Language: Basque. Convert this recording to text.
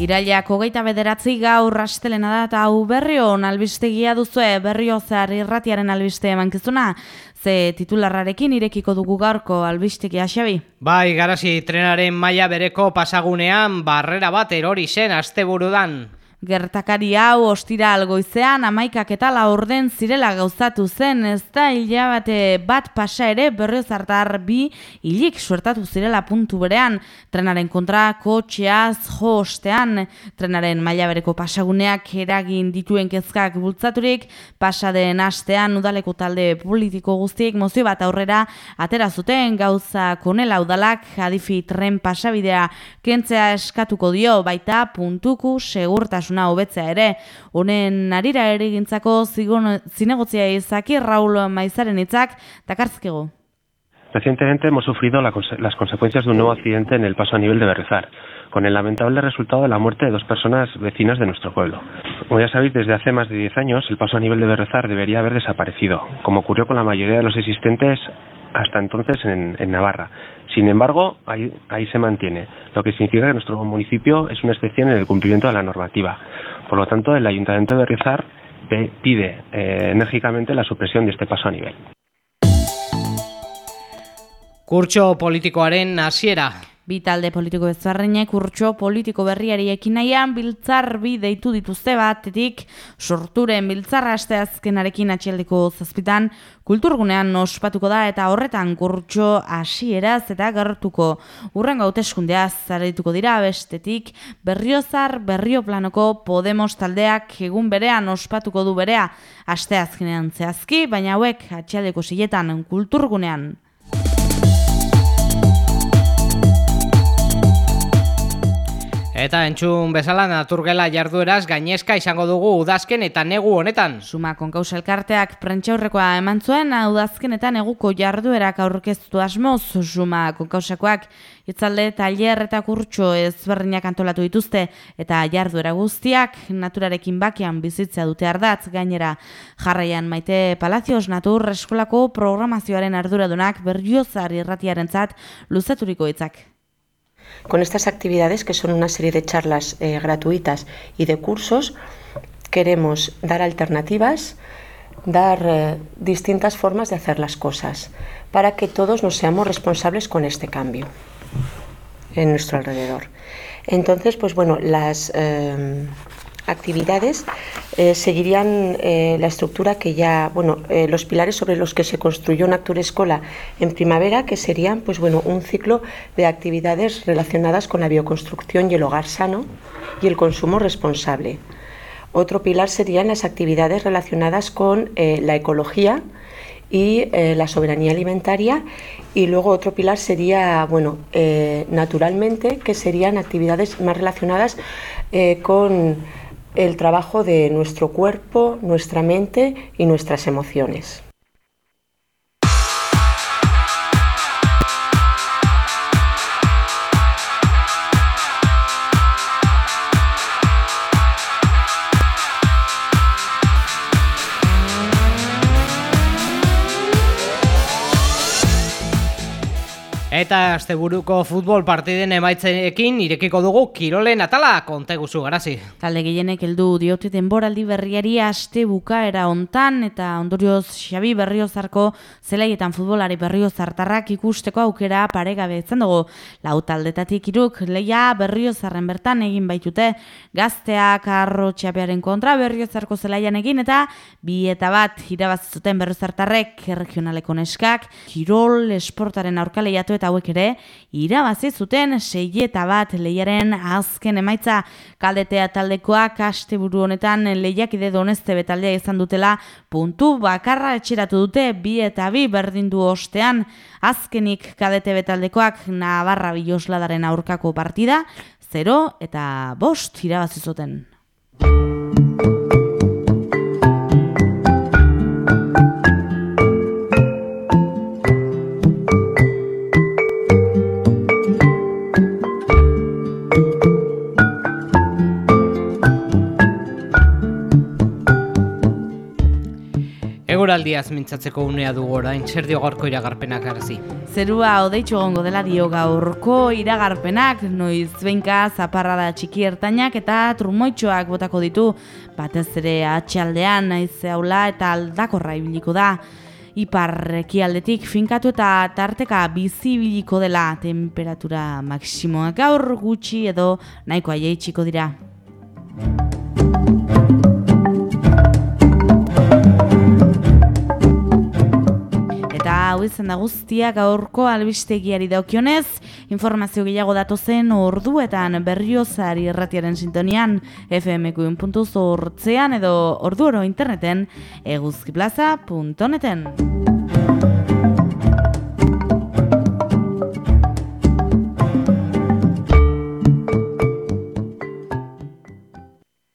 Irailak hogeita bederatzi gaur rastelena da eta hau berrio albistegia duzue berrio zehar irratiaren albiste emankizuna. Ze titularrarekin irekiko dugu gaurko albistegi xabi. Bai, garazi trenaren maila bereko pasagunean barrera bat erori zen asteburudan. Gertakari hau ostira algoizean amaikak eta laurden zirela gauzatu zen, ez da hilabate bat pasa ere berriozartar bi hilik suertatu zirela puntu berean. Trenaren kontra kotxeaz jo ostean, trenaren maila bereko pasaguneak eragin dituen kezkak bultzaturik, pasaden astean udaleko talde politiko guztiek mozio bat aurrera atera zuten gauza konela udalak adifi tren pasabidea kentzea eskatuko dio baita puntuku segurtasun osasuntasuna hobetzea ere. Honen arira zinegotzia izaki Raúl Maizaren takarzkego. Recientemente hemos sufrido la, las consecuencias de un nuevo accidente en el paso a nivel de Berrezar, con el lamentable resultado de la muerte de dos personas vecinas de nuestro pueblo. Como ya sabéis, desde hace más de 10 años el paso a nivel de Berrezar debería haber desaparecido, como ocurrió con la mayoría de los existentes hasta entonces en, Navarra. Sin embargo, ahí, se mantiene, lo que significa que nuestro municipio es una excepción en el cumplimiento de la normativa. Por lo tanto, el Ayuntamiento de Rizar pide eh, enérgicamente la supresión de este paso a nivel. Kurtso politikoaren hasiera Bi talde politiko ezberdinek urtso politiko berriari ekin nahian biltzar bi deitu dituzte batetik. Sorturen biltzarra aste azkenarekin atxeldeko zazpitan kulturgunean ospatuko da eta horretan kurtso hasieraz eta gertuko. Urren gauteskundea zarituko dira bestetik berriozar berrio planoko Podemos taldeak egun berean ospatuko du berea. Aste azkenean zehazki, baina hauek atxeldeko siletan kulturgunean Eta entzun bezala naturgela jardueraz gainezka izango dugu udazken eta negu honetan. Suma konkaus elkarteak prentxaurrekoa eman zuen, udazken eta neguko jarduerak aurkeztu asmoz, suma konkausakoak itzalde tailer eta kurtso ezberdinak antolatu dituzte eta jarduera guztiak naturarekin bakean bizitza dute ardatz gainera jarraian maite Palacios Natur eskolako programazioaren arduradunak berriozar irratiaren zat luzaturiko itzak. Con estas actividades, que son una serie de charlas eh, gratuitas y de cursos, queremos dar alternativas, dar eh, distintas formas de hacer las cosas, para que todos nos seamos responsables con este cambio en nuestro alrededor. Entonces, pues bueno, las... Eh, actividades eh, seguirían eh, la estructura que ya, bueno, eh, los pilares sobre los que se construyó Nactur Escola en primavera, que serían, pues bueno, un ciclo de actividades relacionadas con la bioconstrucción y el hogar sano y el consumo responsable. Otro pilar serían las actividades relacionadas con la ecología y la soberanía alimentaria y luego otro pilar sería, bueno, naturalmente, que serían actividades más relacionadas con el trabajo de nuestro cuerpo, nuestra mente y nuestras emociones. Eta asteburuko futbol partiden emaitzenekin irekiko dugu Kirolen atala konte guzu garazi. Talde gehienek heldu diote denboraldi berriari aste bukaera hontan eta ondorioz Xabi Berriozarko zelaietan futbolari Berriozartarrak ikusteko aukera paregabe izan dugu. Lau taldetatik iruk leia Berriozarren bertan egin baitute gazteak arro txapearen kontra Berriozarko zelaian egin eta bi eta bat irabazizuten Berriozartarrek regionaleko neskak Kirol esportaren aurkaleiatu eta hauek ere irabazi zuten seieta bat leiaren azken emaitza kaldetea taldekoak asteburu honetan lehiakide donezte betaldea izan dutela puntu bakarra etxeratu dute bi eta bi berdindu ostean azkenik kadete betaldekoak Navarra Bilosladaren aurkako partida 0 eta bost irabazi zuten. Eguraldiaz mintzatzeko unea dugu orain, zer dio gaurko iragarpenak arazi. Zerua odeitzu egongo dela dio gaurko iragarpenak, noiz behinka zaparra da txiki ertainak eta trumoitxoak botako ditu, batez ere atxaldean naiz haula eta aldakorra ibiliko da. Ipar ekialdetik finkatu eta tarteka bizi ibiliko dela temperatura maksimoak gaur gutxi edo nahikoa jeitxiko dira. Hau izan da guztia gaurko albistegiari daukionez, informazio gehiago datozen orduetan berriozari erratiaren sintonian fmq.zortzean edo ordu oro interneten eguzkiplaza.neten.